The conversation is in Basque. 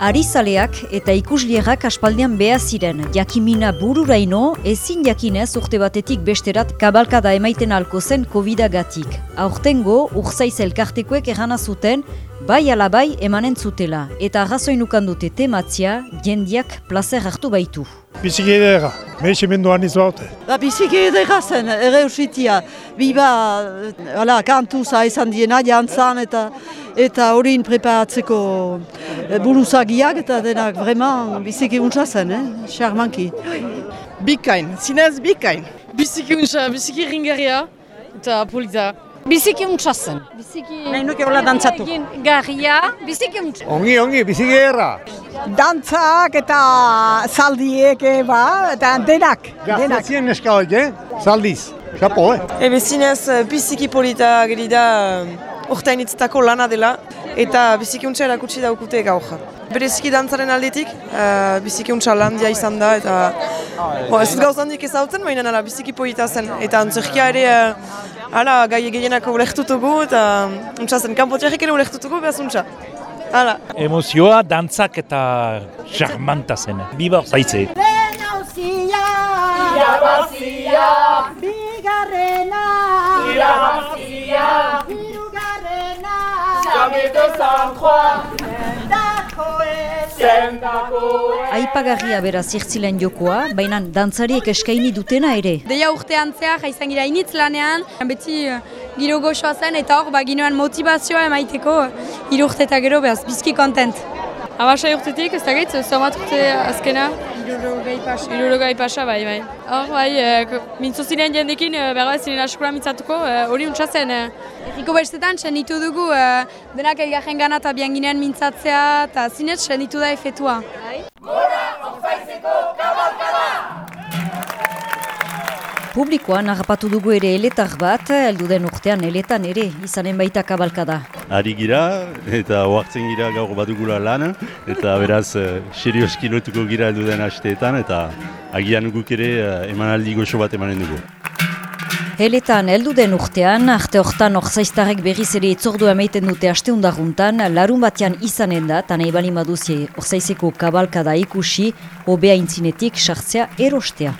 Arizaleak eta ikuslierak aspaldian beha ziren, jakimina bururaino ezin jakinez urte batetik besterat kabalkada emaiten alko zen covid gatik. Aurtengo, urzaiz elkartekoek erana zuten, bai alabai emanen zutela, eta arrazoinukan dute tematzia, jendiak plazer hartu baitu. Biziki edera, mehitxe menduan izbaute. Ba, biziki edera zen, ere usitia. Biba, ala, kantuza izan diena, jantzan eta eta horin preparatzeko eh, buruzagiak eta denak vreman biziki untsa zen, eh? Charmanki. Bikain, zinez bikain. Biziki untsa, biziki ringarria eta polita. Biziki untsa zen. Biziki... Nahi nuke hola dantzatu. Garria, biziki untsa. Ongi, ongi, biziki edera. Dantzak eta zaldiek, ba, eta denak. Gaztazien neska hori, eh? Zaldiz, xapo, eh? Ebe zinez biziki polita gerida urtainitztako lana dela eta biziki untsa erakutsi daukute gaur. Bereziki dantzaren aldetik, uh, biziki untsa landia izan da eta bo, ez dut gauzandik ezautzen, baina nala, biziki polita zen. Eta antzerkia ere uh, ala, gai egeienak ulektutugu eta untsa zen, kanpotiarek ere ulektutugu, behaz untsa. Hala. Emozioa, dantzak eta charmanta zen. Biba zaitze. Lenauzia, irabazia, bigarrena, irabazia, Aipagarria bera zirtzilen jokoa, baina dantzariek eskaini dutena ere. Deia urtean zehar, jaizan gira initz lanean, beti uh, giro goxoa zen, eta hor, ba, ginoen motivazioa emaiteko, irurte eta gero behaz, bizki kontent. Abasai urtetik, ez da gaitz, zomat urte azkena? Irurogai pasa. Irurogai pasa, bai, bai. Hor, bai, e, mintzu ziren jendekin, e, berra ziren askura mitzatuko, hori e, untsatzen. E. Eriko bestetan, sen ditu dugu, e, denak elgarren gana eta bian ginean mintzatzea, eta zinez, sen ditu da efetua. Gora, Publikoan harrapatu dugu ere eletar bat, elduden urtean eletan ere, izanen baita kabalkada. Ari gira, eta oartzen gira gaur badugula lan, eta beraz, uh, serioski lotuko gira elduden hasteetan, eta agian guk ere uh, emanaldi goxo bat emanen dugu. Heletan heldu den urtean, arte hortan orzaiztarek berriz ere etzordua meiten dute asteundaguntan, larun batean izanen da, eta nahi bali maduzie orzaizeko kabalkada ikusi, obea intzinetik sartzea erostea.